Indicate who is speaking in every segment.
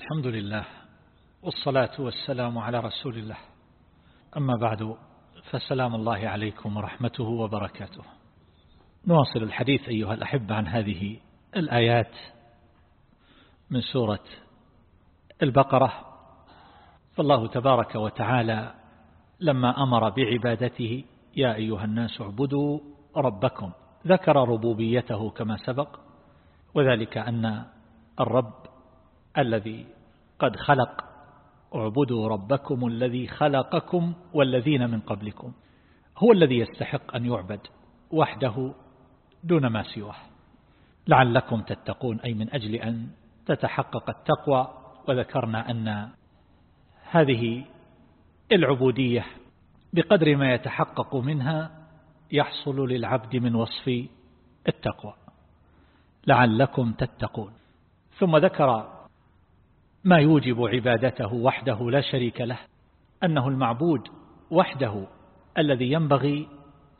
Speaker 1: الحمد لله والصلاة والسلام على رسول الله. أما بعد فسلام الله عليكم ورحمته وبركاته. نواصل الحديث أيها الأحبة عن هذه الآيات من سورة البقرة. فالله تبارك وتعالى لما أمر بعبادته يا أيها الناس اعبدوا ربكم. ذكر ربوبيته كما سبق وذلك أن الرب الذي قد خلق. اعبدوا ربكم الذي خلقكم والذين من قبلكم. هو الذي يستحق أن يعبد وحده دون ما سواه. لعلكم تتقون أي من أجل أن تتحقق التقوى. وذكرنا أن هذه العبودية بقدر ما يتحقق منها يحصل للعبد من وصف التقوى. لعلكم تتقون. ثم ذكر ما يوجب عبادته وحده لا شريك له أنه المعبود وحده الذي ينبغي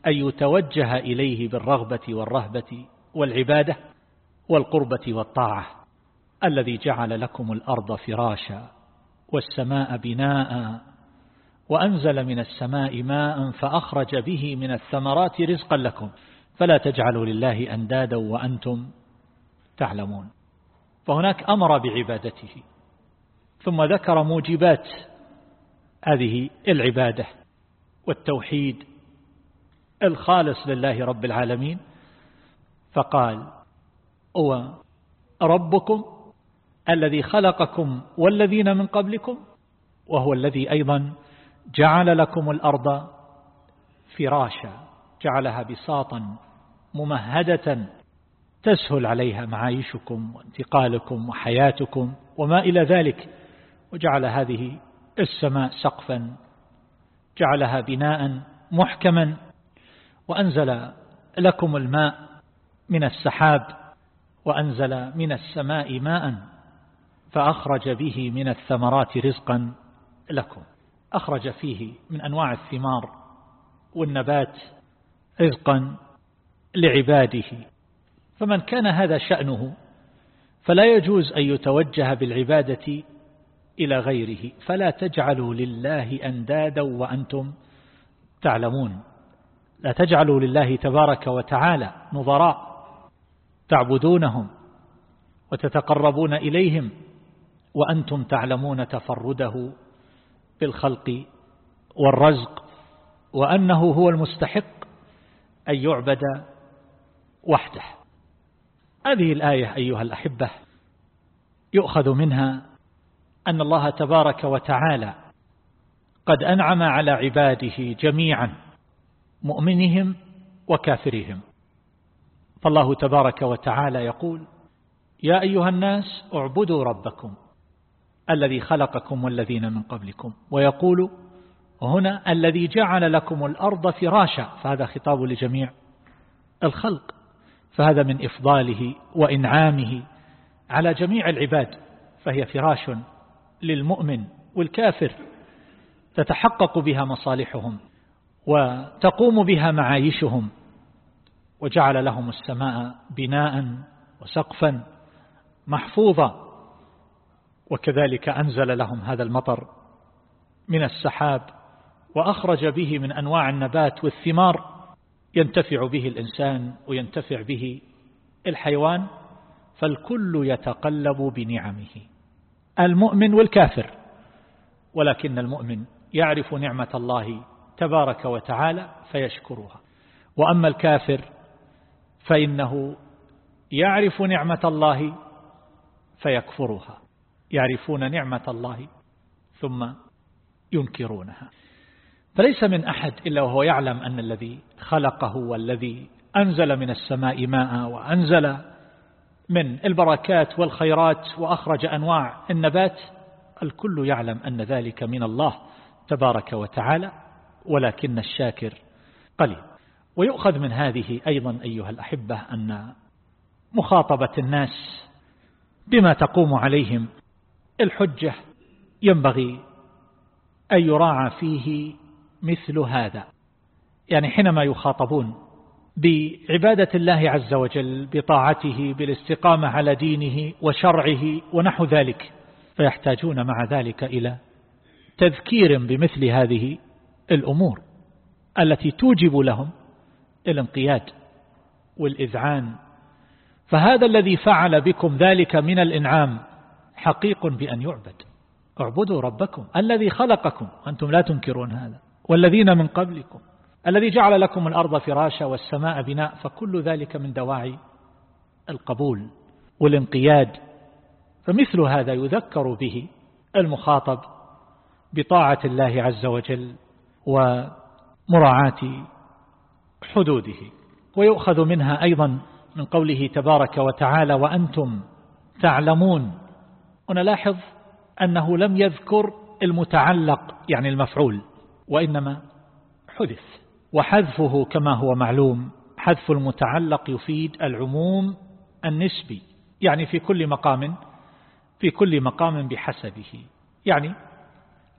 Speaker 1: أن يتوجه إليه بالرغبة والرهبة والعبادة والقربة والطاعة الذي جعل لكم الأرض فراشا والسماء بناء وأنزل من السماء ماء فأخرج به من الثمرات رزقا لكم فلا تجعلوا لله أندادا وأنتم تعلمون. فهناك أمر بعبادته. ثم ذكر موجبات هذه العبادة والتوحيد الخالص لله رب العالمين. فقال هو ربكم الذي خلقكم والذين من قبلكم وهو الذي أيضا جعل لكم الأرض فراشا جعلها بساطا ممهدة تسهل عليها معايشكم وانتقالكم وحياتكم وما إلى ذلك. وجعل هذه السماء سقفا جعلها بناء محكما وأنزل لكم الماء من السحاب وأنزل من السماء ماء فأخرج به من الثمرات رزقا لكم. أخرج فيه من أنواع الثمار والنبات رزقا لعباده. فمن كان هذا شأنه فلا يجوز أن يتوجه بالعبادة إلى غيره. فلا تجعلوا لله أندادا وأنتم تعلمون. لا تجعلوا لله تبارك وتعالى نظراء تعبدونهم وتتقربون إليهم وأنتم تعلمون تفرده بالخلق والرزق وأنه هو المستحق أن يعبد وحده. هذه الآية أيها الأحبة يؤخذ منها أن الله تبارك وتعالى قد أنعم على عباده جميعا مؤمنهم وكافرهم. فالله تبارك وتعالى يقول يا أيها الناس اعبدوا ربكم الذي خلقكم والذين من قبلكم. ويقول هنا الذي جعل لكم الأرض فراشا. فهذا خطاب لجميع الخلق. فهذا من إفضاله وإنعامه على جميع العباد فهي فراش للمؤمن والكافر تتحقق بها مصالحهم وتقوم بها معايشهم وجعل لهم السماء بناء وسقفا محفوظا وكذلك أنزل لهم هذا المطر من السحاب وأخرج به من أنواع النبات والثمار ينتفع به الإنسان وينتفع به الحيوان فالكل يتقلب بنعمه. المؤمن والكافر ولكن المؤمن يعرف نعمة الله تبارك وتعالى فيشكرها. وأما الكافر فإنه يعرف نعمة الله فيكفرها. يعرفون نعمة الله ثم ينكرونها. فليس من أحد إلا وهو يعلم أن الذي خلقه والذي أنزل من السماء ماء وأنزل من البركات والخيرات وأخرج أنواع النبات الكل يعلم أن ذلك من الله تبارك وتعالى ولكن الشاكر قليل. ويؤخذ من هذه أيضا أيها الأحبة أن مخاطبة الناس بما تقوم عليهم الحجة ينبغي أن يراعى فيه مثل هذا. يعني حينما يخاطبون بعبادة الله عز وجل بطاعته بالاستقامة على دينه وشرعه ونحو ذلك. فيحتاجون مع ذلك إلى تذكير بمثل هذه الأمور التي توجب لهم الانقياد والإذعان. فهذا الذي فعل بكم ذلك من الإنعام حقيق بأن يعبد. اعبدوا ربكم الذي خلقكم أنتم لا تنكرون هذا. والذين من قبلكم الذي جعل لكم الأرض فراشا والسماء بناء فكل ذلك من دواعي القبول والانقياد. فمثل هذا يذكر به المخاطب بطاعة الله عز وجل ومراعاة حدوده. ويؤخذ منها أيضا من قوله تبارك وتعالى وأنتم تعلمون ونلاحظ أنه لم يذكر المتعلق يعني المفعول وإنما حدث. وحذفه كما هو معلوم. حذف المتعلق يفيد العموم النسبي يعني في كل مقام في كل مقام بحسبه. يعني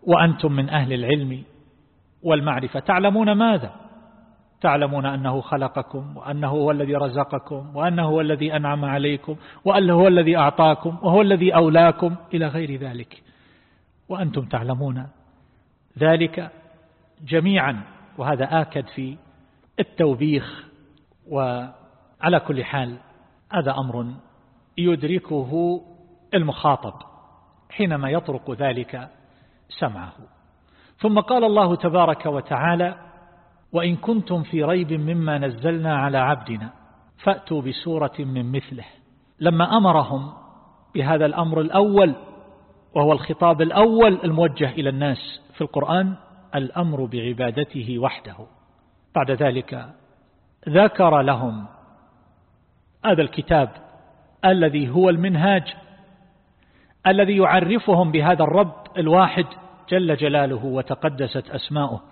Speaker 1: وأنتم من أهل العلم والمعرفة تعلمون ماذا؟ تعلمون أنه خلقكم وأنه هو الذي رزقكم وأنه هو الذي أنعم عليكم وأنه هو الذي أعطاكم وهو الذي أولاكم إلى غير ذلك. وأنتم تعلمون ذلك جميعا. وهذا آكد في التوبيخ وعلى كل حال هذا أمر يدركه المخاطب حينما يطرق ذلك سمعه. ثم قال الله تبارك وتعالى وإن كنتم في ريب مما نزلنا على عبدنا فأتوا بسورة من مثله. لما أمرهم بهذا الأمر الأول وهو الخطاب الأول الموجه إلى الناس في القرآن الأمر بعبادته وحده. بعد ذلك ذكر لهم هذا الكتاب الذي هو المنهاج الذي يعرفهم بهذا الرب الواحد جل جلاله وتقدست أسماؤه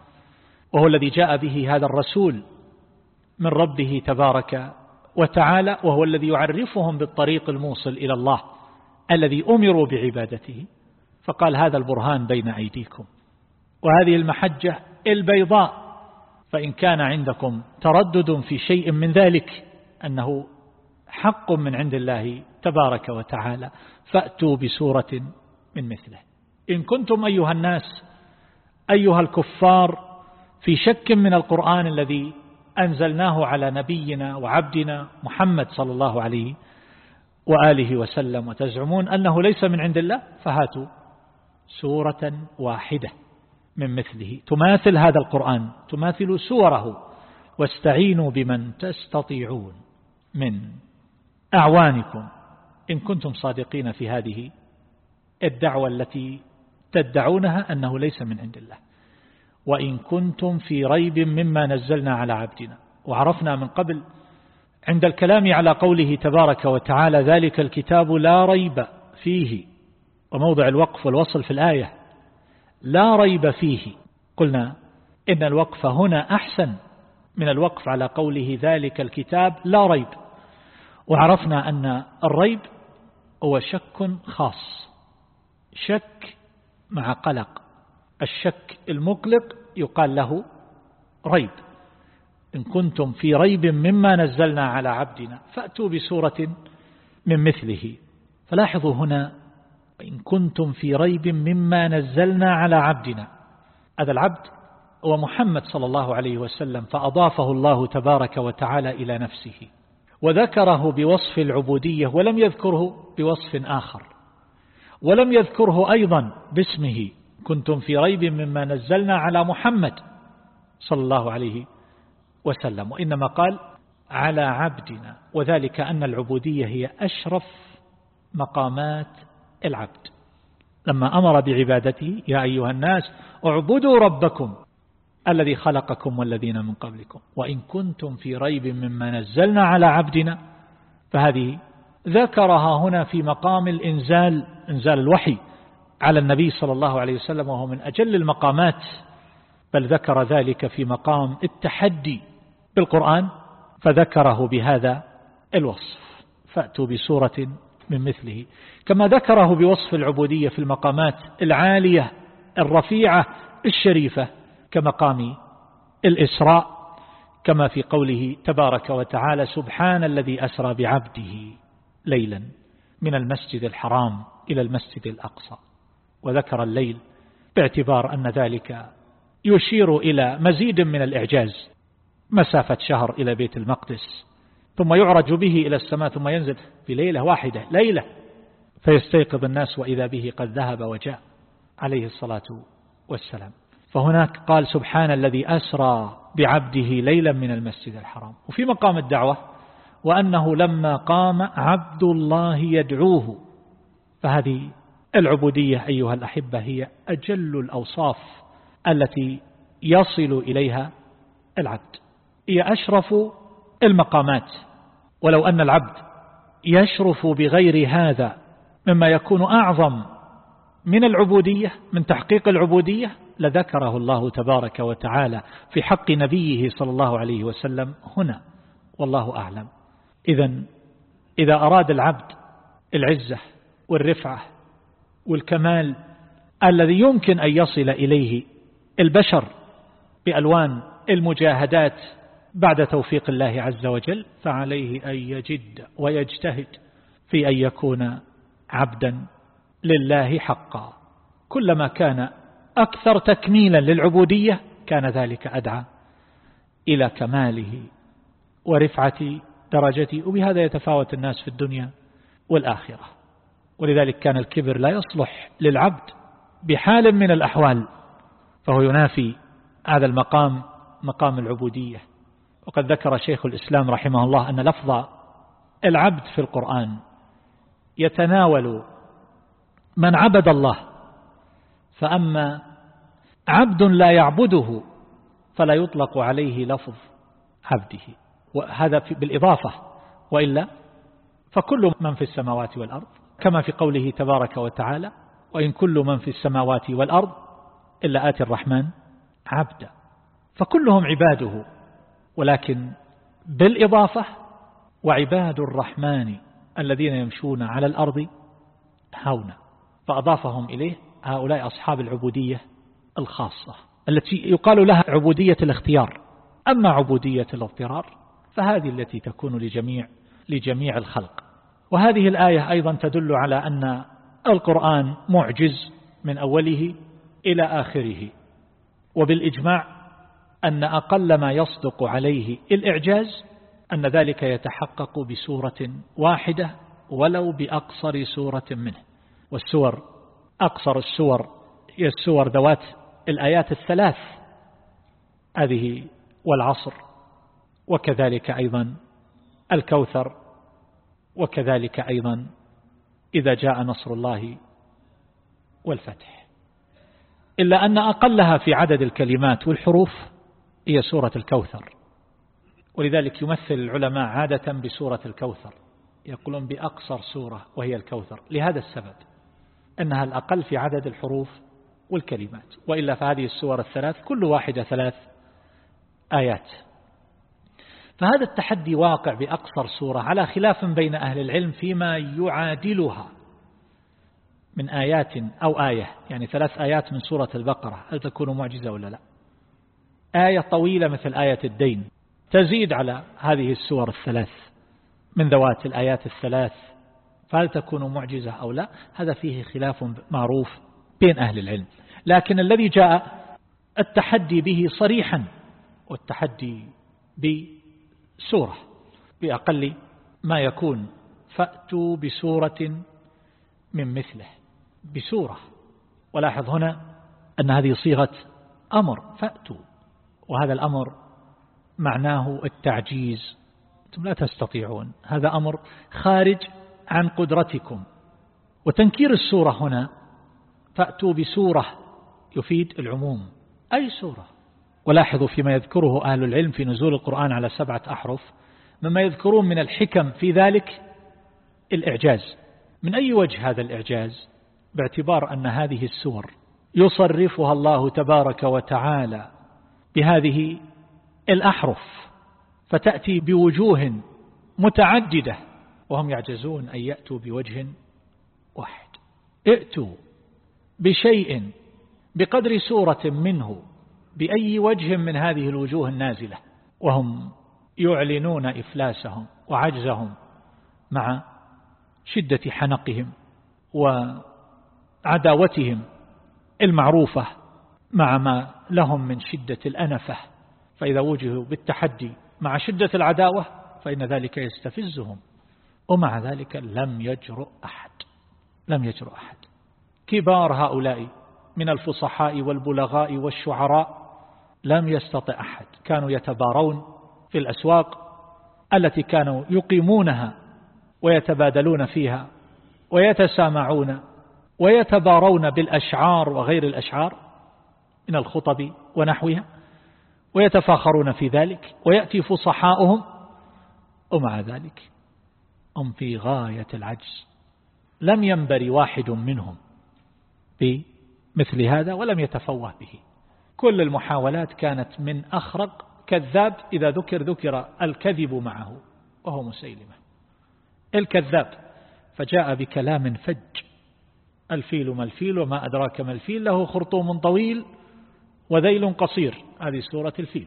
Speaker 1: وهو الذي جاء به هذا الرسول من ربه تبارك وتعالى وهو الذي يعرفهم بالطريق الموصل إلى الله الذي أمروا بعبادته. فقال هذا البرهان بين أيديكم. وهذه المحجة البيضاء. فإن كان عندكم تردد في شيء من ذلك أنه حق من عند الله تبارك وتعالى فأتوا بسورة من مثله. إن كنتم أيها الناس أيها الكفار في شك من القرآن الذي أنزلناه على نبينا وعبدنا محمد صلى الله عليه وآله وسلم وتزعمون أنه ليس من عند الله فهاتوا سورة واحدة. من مثله. تماثل هذا القرآن تماثل سوره واستعينوا بمن تستطيعون من أعوانكم. إن كنتم صادقين في هذه الدعوة التي تدعونها أنه ليس من عند الله. وإن كنتم في ريب مما نزلنا على عبدنا. وعرفنا من قبل عند الكلام على قوله تبارك وتعالى ذلك الكتاب لا ريب فيه. وموضع الوقف والوصل في الآية. لا ريب فيه. قلنا إن الوقف هنا أحسن من الوقف على قوله ذلك الكتاب لا ريب. وعرفنا أن الريب هو شك خاص. شك مع قلق. الشك المقلق يقال له ريب. إن كنتم في ريب مما نزلنا على عبدنا فأتوا بسورة من مثله. فلاحظوا هنا إن كنتم في ريب مما نزلنا على عبدنا. هذا العبد هو محمد صلى الله عليه وسلم فأضافه الله تبارك وتعالى إلى نفسه وذكره بوصف العبودية ولم يذكره بوصف آخر ولم يذكره أيضا باسمه. كنتم في ريب مما نزلنا على محمد صلى الله عليه وسلم وإنما قال على عبدنا وذلك أن العبودية هي أشرف مقامات العبد. لما أمر بعبادته يا أيها الناس اعبدوا ربكم الذي خلقكم والذين من قبلكم وإن كنتم في ريب مما نزلنا على عبدنا. فهذه ذكرها هنا في مقام الإنزال إنزال الوحي على النبي صلى الله عليه وسلم وهو من أجل المقامات. بل ذكر ذلك في مقام التحدي بالقرآن فذكره بهذا الوصف. فأتوا بسورة من مثله. كما ذكره بوصف العبودية في المقامات العالية الرفيعة الشريفة كمقام الإسراء كما في قوله تبارك وتعالى سبحان الذي أسرى بعبده ليلا من المسجد الحرام إلى المسجد الأقصى. وذكر الليل باعتبار أن ذلك يشير إلى مزيد من الإعجاز. مسافة شهر إلى بيت المقدس. ثم يعرج به إلى السماء ثم ينزل في ليلة واحدة ليلة. فيستيقظ الناس وإذا به قد ذهب وجاء عليه الصلاة والسلام. فهناك قال سبحان الذي أسرى بعبده ليلا من المسجد الحرام. وفي مقام الدعوة وأنه لما قام عبد الله يدعوه. فهذه العبودية أيها الأحبة هي أجل الأوصاف التي يصل إليها العبد. هي أشرف المقامات. ولو أن العبد يشرف بغير هذا مما يكون أعظم من العبودية من تحقيق العبودية لذكره الله تبارك وتعالى في حق نبيه صلى الله عليه وسلم هنا والله أعلم. إذا إذا أراد العبد العزة والرفعة والكمال الذي يمكن أن يصل إليه البشر بألوان المجاهدات بعد توفيق الله عز وجل فعليه أن يجد ويجتهد في أن يكون عبدا لله حقا. كلما كان أكثر تكميلا للعبودية كان ذلك أدعى إلى كماله ورفعة درجته وبهذا يتفاوت الناس في الدنيا والآخرة. ولذلك كان الكبر لا يصلح للعبد بحال من الأحوال فهو ينافي هذا المقام مقام العبودية. وقد ذكر شيخ الإسلام رحمه الله أن لفظ العبد في القرآن يتناول من عبد الله فأما عبد لا يعبده فلا يطلق عليه لفظ عبده وهذا بالإضافة وإلا فكل من في السماوات والأرض كما في قوله تبارك وتعالى وإن كل من في السماوات والأرض إلا آتي الرحمن عبدا فكلهم عباده. ولكن بالإضافة وعباد الرحمن الذين يمشون على الأرض هونا فأضافهم إليه هؤلاء أصحاب العبودية الخاصة التي يقال لها عبودية الاختيار. أما عبودية الاضطرار فهذه التي تكون لجميع لجميع الخلق. وهذه الآية أيضا تدل على أن القرآن معجز من أوله إلى آخره. وبالإجماع أن أقل ما يصدق عليه الإعجاز أن ذلك يتحقق بسورة واحدة ولو بأقصر سورة منه. والسور أقصر السور هي السور ذوات الآيات الثلاث. هذه والعصر وكذلك أيضا الكوثر وكذلك أيضا إذا جاء نصر الله والفتح. إلا أن أقلها في عدد الكلمات والحروف هي سورة الكوثر. ولذلك يمثل العلماء عادة بسورة الكوثر. يقولون بأقصر سورة وهي الكوثر. لهذا السبب أنها الأقل في عدد الحروف والكلمات. وإلا فهذه السور الثلاث كل واحدة ثلاث آيات. فهذا التحدي واقع بأقصر سورة على خلاف بين أهل العلم فيما يعادلها من آيات أو آية. يعني ثلاث آيات من سورة البقرة. هل تكون معجزة ولا لا؟ آية طويلة مثل آية الدين. تزيد على هذه السور الثلاث من ذوات الآيات الثلاث. فهل تكون معجزة أو لا؟ هذا فيه خلاف معروف بين أهل العلم. لكن الذي جاء التحدي به صريحا والتحدي بسورة بأقل ما يكون. فأتوا بسورة من مثله بسورة. ولاحظ هنا أن هذه صيغة أمر فأتوا. وهذا الأمر معناه التعجيز. أنتم لا تستطيعون. هذا أمر خارج عن قدرتكم. وتنكير السورة هنا فأتوا بسورة يفيد العموم. أي سورة؟ ولاحظوا فيما يذكره أهل العلم في نزول القرآن على سبعة أحرف مما يذكرون من الحكم في ذلك الإعجاز. من أي وجه هذا الإعجاز؟ باعتبار أن هذه السور يصرفها الله تبارك وتعالى. بهذه الأحرف فتأتي بوجوه متعددة وهم يعجزون أن يأتوا بوجه واحد. ائتوا بشيء بقدر سورة منه بأي وجه من هذه الوجوه النازلة. وهم يعلنون إفلاسهم وعجزهم مع شدة حنقهم عداوتهم المعروفة. مع ما لهم من شدة الأنفة فإذا وجهوا بالتحدي مع شدة العداوة فإن ذلك يستفزهم ومع ذلك لم يجرؤ أحد لم يجرؤ أحد. كبار هؤلاء من الفصحاء والبلغاء والشعراء لم يستطع أحد كانوا يتبارون في الأسواق التي كانوا يقيمونها ويتبادلون فيها ويتسامعون ويتبارون بالأشعار وغير الأشعار. من الخطب ونحوها ويتفاخرون في ذلك ويأتي فصحاؤهم ومع ذلك هم في غاية العجز. لم ينبري واحد منهم بمثل هذا ولم يتفوه به. كل المحاولات كانت من أخرق كذاب إذا ذكر ذكر الكذب معه وهو مسيلمة. الكذاب فجاء بكلام فج. الفيل ما الفيل وما أدراك ما الفيل له خرطوم طويل وذيل قصير. هذه سورة الفيل.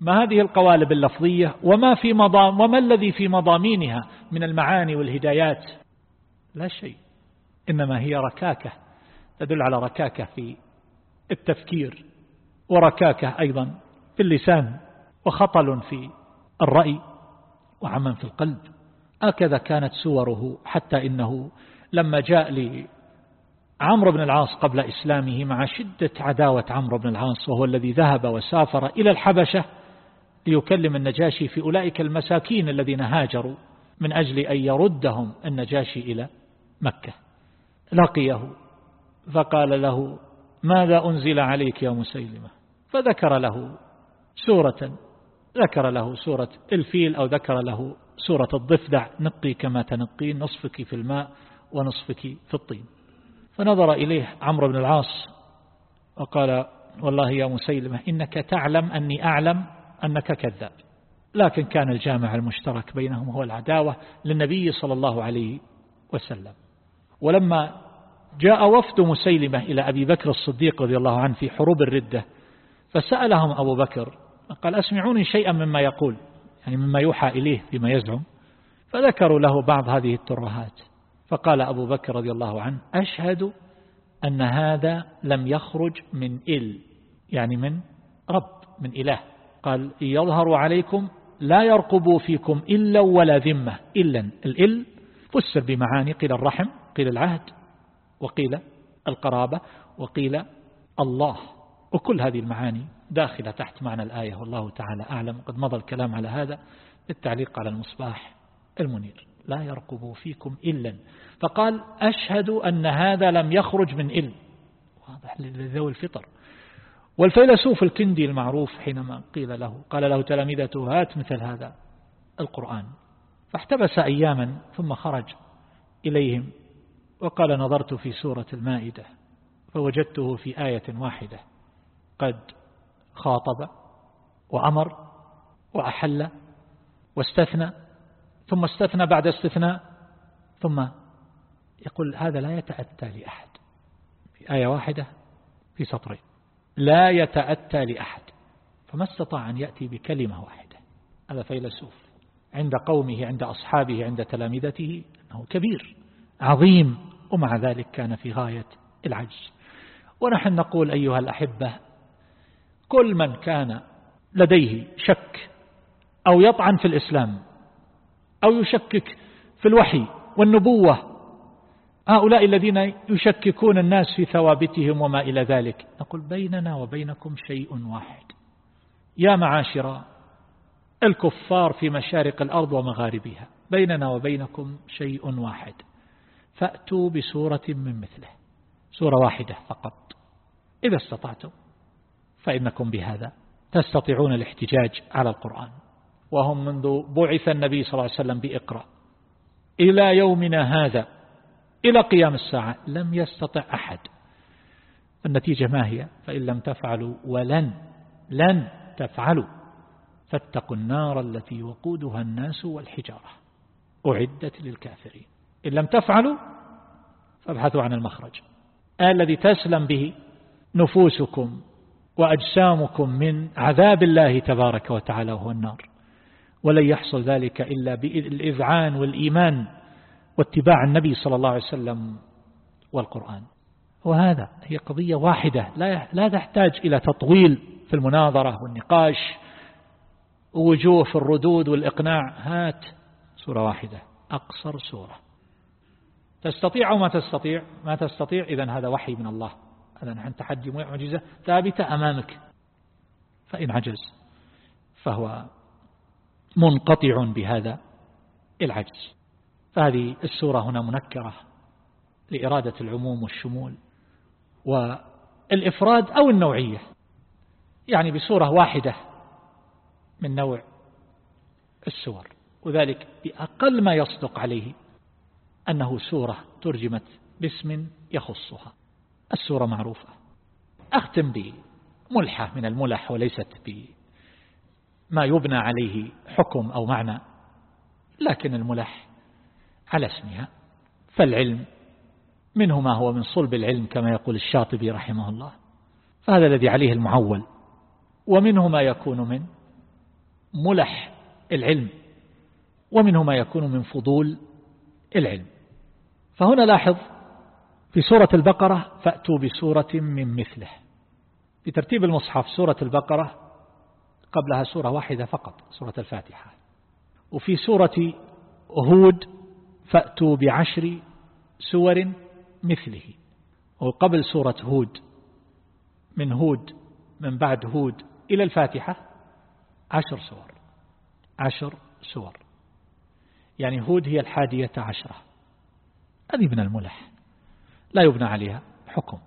Speaker 1: ما هذه القوالب اللفظية؟ وما, في مضام وما الذي في مضامينها من المعاني والهدايات؟ لا شيء. إنما هي ركاكة. تدل على ركاكة في التفكير وركاكة أيضا في اللسان وخطل في الرأي وعمن في القلب. هكذا كانت سوره حتى إنه لما جاء لعمرو بن العاص قبل إسلامه مع شدة عداوة عمرو بن العاص وهو الذي ذهب وسافر إلى الحبشة ليكلم النجاشي في أولئك المساكين الذين هاجروا من أجل أن يردهم النجاشي إلى مكة. لقيه فقال له ماذا أنزل عليك يا مسيلمة؟ فذكر له سورة ذكر له سورة الفيل أو ذكر له سورة الضفدع نقي كما تنقين نصفك في الماء ونصفك في الطين. فنظر إليه عمرو بن العاص وقال والله يا مسيلمة إنك تعلم أني أعلم أنك كذاب. لكن كان الجامع المشترك بينهم هو العداوة للنبي صلى الله عليه وسلم. ولما جاء وفد مسيلمة إلى أبي بكر الصديق رضي الله عنه في حروب الردة فسألهم أبو بكر قال أسمعوني شيئا مما يقول يعني مما يوحى إليه فيما يزعم؟ فذكروا له بعض هذه الترهات. فقال أبو بكر رضي الله عنه أشهد أن هذا لم يخرج من إل يعني من رب من إله. قال يظهر عليكم لا يرقبوا فيكم إلا ولا ذمة إلا الإل. فسر بمعاني قيل الرحم قيل العهد وقيل القرابة وقيل الله. وكل هذه المعاني داخلة تحت معنى الآية والله تعالى أعلم. قد مضى الكلام على هذا. بالتعليق على المصباح المنير. لا يرقب فيكم إلا. فقال أشهد أن هذا لم يخرج من إل واضح لذوي الفطر. والفيلسوف الكندي المعروف حينما قيل له قال له تلامذته هات مثل هذا القرآن. فاحتبس أياما ثم خرج إليهم. وقال نظرت في سورة المائدة فوجدته في آية واحدة. قد خاطب وأمر وأحل واستثنى ثم استثنى بعد استثناء ثم يقول هذا لا يتأتى لأحد. في آية واحدة في سطرين. لا يتأتى لأحد. فما استطاع أن يأتي بكلمة واحدة. هذا فيلسوف. عند قومه عند أصحابه عند تلامذته أنه كبير عظيم ومع ذلك كان في غاية العجز. ونحن نقول أيها الأحبة كل من كان لديه شك أو يطعن في الإسلام أو يشكك في الوحي والنبوة. هؤلاء الذين يشككون الناس في ثوابتهم وما إلى ذلك. نقول بيننا وبينكم شيء واحد. يا معاشر الكفار في مشارق الأرض ومغاربها بيننا وبينكم شيء واحد. فأتوا بسورة من مثله سورة واحدة فقط. إذا استطعتم فإنكم بهذا تستطيعون الاحتجاج على القرآن. وهم منذ بعث النبي صلى الله عليه وسلم بإقرأ. إلى يومنا هذا إلى قيام الساعة لم يستطع أحد. النتيجة ما هي؟ فإن لم تفعلوا ولن لن تفعلوا. فاتقوا النار التي وقودها الناس والحجارة. أعدت للكافرين. إن لم تفعلوا فابحثوا عن المخرج. الذي تسلم به نفوسكم وأجسامكم من عذاب الله تبارك وتعالى وهو النار. ولن يحصل ذلك إلا بالإذعان والإيمان واتباع النبي صلى الله عليه وسلم والقرآن. وهذا هي قضية واحدة. لا تحتاج إلى تطويل في المناظرة والنقاش. ووجوه في الردود والإقناع. هات سورة واحدة. أقصر سورة. تستطيع أو ما تستطيع؟ ما تستطيع إذا هذا وحي من الله. هذا نحن تحدي معجزة ثابتة أمامك. فإن عجز فهو منقطع بهذا العجز. فهذه السورة هنا منكرة لإرادة العموم والشمول والإفراد أو النوعية. يعني بصورة واحدة من نوع السور وذلك بأقل ما يصدق عليه أنه سورة ترجمت باسم يخصها. السورة معروفة. أختم بملحة من الملح وليست بما يبنى عليه حكم أو معنى لكن الملح على اسمها. فالعلم منه ما هو من صلب العلم كما يقول الشاطبي رحمه الله. فهذا الذي عليه المعول. ومنه ما يكون من ملح العلم ومنه ما يكون من فضول العلم. فهنا لاحظ في سورة البقرة فأتوا بسورة من مثله. بترتيب المصحف سورة البقرة قبلها سورة واحدة فقط سورة الفاتحة. وفي سورة هود فأتوا بعشر سور مثله. وقبل سورة هود من هود من بعد هود إلى الفاتحة عشر سور. عشر سور. يعني هود هي الحادية عشرة. هذه من الملح. لا يبنى عليها حكم.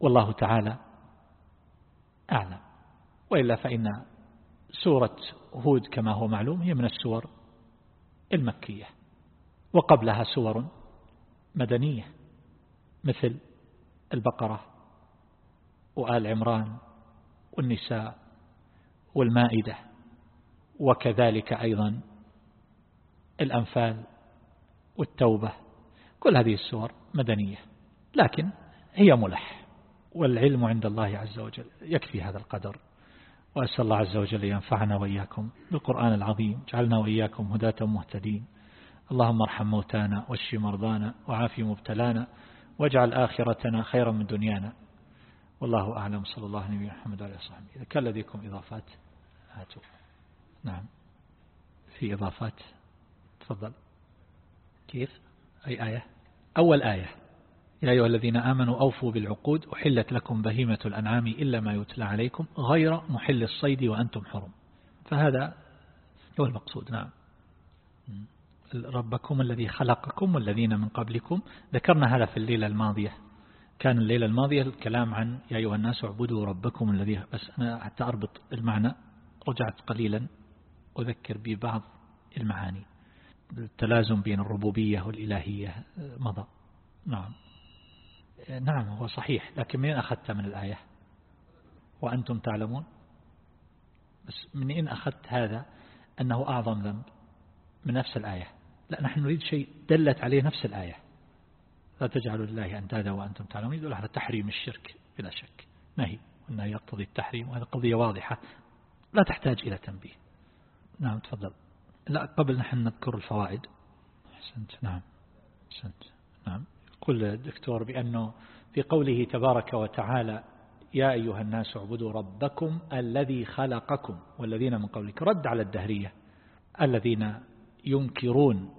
Speaker 1: والله تعالى أعلم. وإلا فإن سورة هود كما هو معلوم هي من السور المكية وقبلها سور مدنية مثل البقرة وآل عمران والنساء والمائدة وكذلك أيضا الأنفال والتوبة كل هذه السور مدنية لكن هي ملح والعلم عند الله عز وجل يكفي هذا القدر. وأسأل الله عز وجل ينفعنا وإياكم بالقرآن العظيم. جعلنا وإياكم هداة مهتدين. اللهم ارحم موتانا واشف مرضانا وعافي مبتلانا واجعل آخرتنا خيرا من دنيانا. والله أعلم. صلى الله عليه محمد وعلى وصحبه. إذا كان لديكم إضافات هاتوا. نعم. في إضافات؟ تفضل. كيف؟ أي آية؟ أول آية. يا أيها الذين آمنوا أوفوا بالعقود أحلت لكم بهيمة الأنعام إلا ما يتلى عليكم غير محل الصيد وأنتم حرم. فهذا هو المقصود نعم. ربكم الذي خلقكم والذين من قبلكم. ذكرنا هذا في الليلة الماضية. كان الليلة الماضية الكلام عن يا أيها الناس اعبدوا ربكم الذي بس أنا حتى أربط المعنى رجعت قليلا أذكر ببعض المعاني. التلازم بين الربوبية والإلهية مضى. نعم. نعم هو صحيح. لكن من أخذت من الآية؟ وأنتم تعلمون؟ بس من إن أخذت هذا أنه أعظم ذنب من نفس الآية؟ لا نحن نريد شيء دلت عليه نفس الآية. لا تجعلوا لله أندادا وأنتم تعلمون. يدل على تحريم الشرك بلا شك. نهي. وأنه يقتضي التحريم وهذه قضية واضحة. لا تحتاج إلى تنبيه. نعم تفضل. لا قبل نحن نذكر الفوائد. أحسنت. نعم. أحسنت. نعم. يقول الدكتور بأنه في قوله تبارك وتعالى يا أيها الناس اعبدوا ربكم الذي خلقكم والذين من قبلك. رد على الدهرية. الذين ينكرون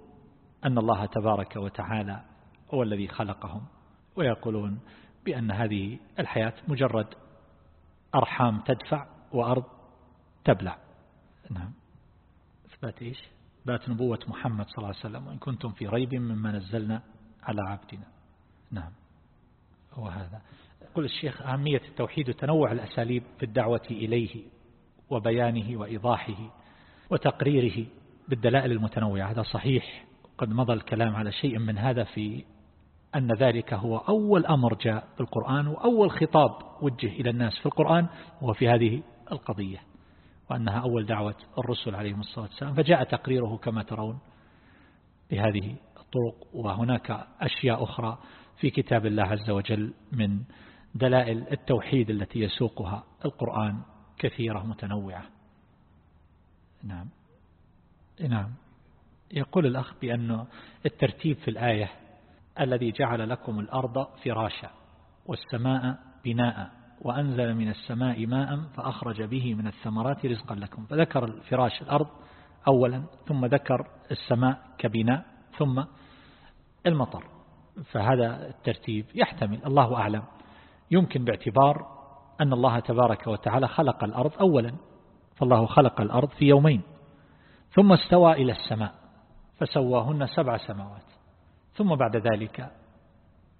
Speaker 1: أن الله تبارك وتعالى هو الذي خلقهم. ويقولون بأن هذه الحياة مجرد أرحام تدفع وأرض تبلع. نعم. إثبات إيش؟ إثبات نبوة محمد صلى الله عليه وسلم وإن كنتم في ريب مما نزلنا على عبدنا. نعم. هو هذا. يقول الشيخ أهمية التوحيد وتنوع الأساليب في الدعوة إليه وبيانه وإيضاحه وتقريره بالدلائل المتنوعة. هذا صحيح. قد مضى الكلام على شيء من هذا في أن ذلك هو أول أمر جاء بالقرآن وأول خطاب وجه إلى الناس في القرآن هو في هذه القضية وأنها أول دعوة الرسل عليهم الصلاة والسلام. فجاء تقريره كما ترون بهذه الطرق وهناك أشياء أخرى. في كتاب الله عز وجل من دلائل التوحيد التي يسوقها القرآن كثيرة متنوعة. نعم. نعم. يقول الأخ بأن الترتيب في الآية الذي جعل لكم الأرض فراشا والسماء بناء وأنزل من السماء ماء فأخرج به من الثمرات رزقا لكم. فذكر الفراش الأرض أولا ثم ذكر السماء كبناء ثم المطر. فهذا الترتيب يحتمل الله أعلم. يمكن باعتبار أن الله تبارك وتعالى خلق الأرض أولا فالله خلق الأرض في يومين ثم استوى إلى السماء فسواهن سبع سماوات. ثم بعد ذلك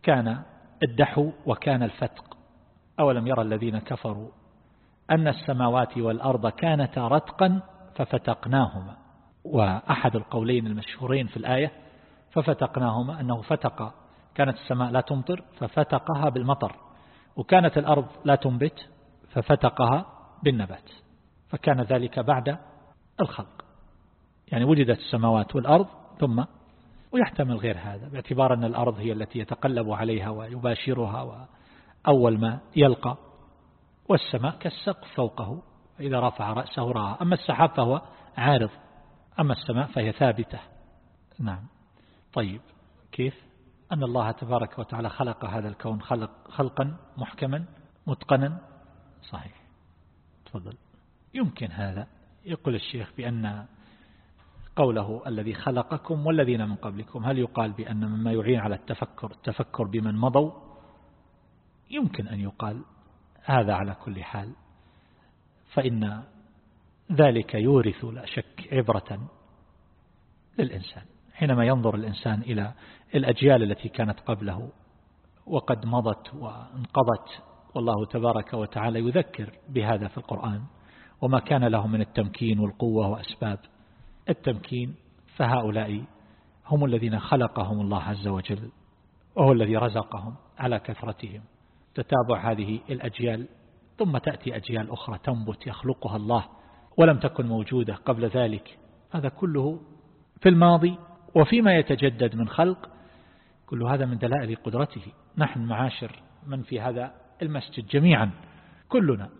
Speaker 1: كان الدحو وكان الفتق. أولم يرى الذين كفروا أن السماوات والأرض كانتا رتقا ففتقناهما. وأحد القولين المشهورين في الآية ففتقناهما أنه فتق كانت السماء لا تمطر ففتقها بالمطر وكانت الأرض لا تنبت ففتقها بالنبات فكان ذلك بعد الخلق. يعني وجدت السماوات والأرض ثم ويحتمل غير هذا باعتبار أن الأرض هي التي يتقلب عليها ويباشرها وأول ما يلقى والسماء كالسقف فوقه فإذا رفع رأسه رأى أما السحاب فهو عارض أما السماء فهي ثابتة. نعم. طيب كيف؟ أن الله تبارك وتعالى خلق هذا الكون خلق خلقا محكما متقنا. صحيح. تفضل. يمكن هذا. يقول الشيخ بأن قوله الذي خلقكم والذين من قبلكم هل يقال بأن مما يعين على التفكر التفكر بمن مضوا؟ يمكن أن يقال. هذا على كل حال. فإن ذلك يورث لا شك عبرة للإنسان. حينما ينظر الإنسان إلى الأجيال التي كانت قبله وقد مضت وانقضت والله تبارك وتعالى يذكر بهذا في القرآن وما كان له من التمكين والقوة وأسباب التمكين فهؤلاء هم الذين خلقهم الله عز وجل وهو الذي رزقهم على كثرتهم. تتابع هذه الأجيال ثم تأتي أجيال أخرى تنبت يخلقها الله ولم تكن موجودة قبل ذلك. هذا كله في الماضي وفيما يتجدد من خلق كل هذا من دلائل قدرته. نحن معاشر من في هذا المسجد جميعا كلنا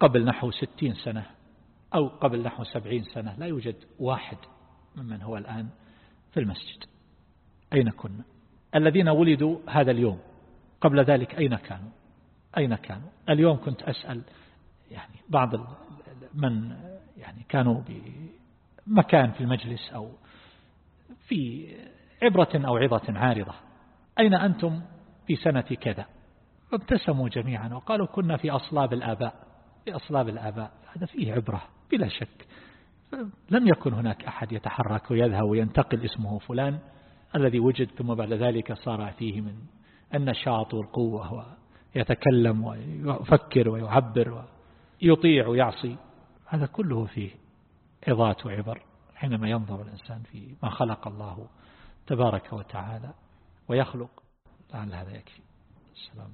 Speaker 1: قبل نحو ستين سنة أو قبل نحو سبعين سنة لا يوجد واحد ممن هو الآن في المسجد. أين كنا؟ الذين ولدوا هذا اليوم. قبل ذلك أين كانوا؟ أين كانوا؟ اليوم كنت أسأل يعني بعض من يعني كانوا بمكان في المجلس أو في عبرة أو عظة عارضة. أين أنتم في سنة كذا؟ ابتسموا جميعا وقالوا كنا في أصلاب الآباء. في أصلاب الآباء. هذا فيه عبرة بلا شك. لم يكن هناك أحد يتحرك ويذهب وينتقل اسمه فلان الذي وجد ثم بعد ذلك صار فيه من النشاط والقوة ويتكلم ويفكر ويعبر ويطيع ويعصي. هذا كله فيه عظات وعبر. حينما ينظر الإنسان في ما خلق الله تبارك وتعالى ويخلق لعل هذا يكفي. السلام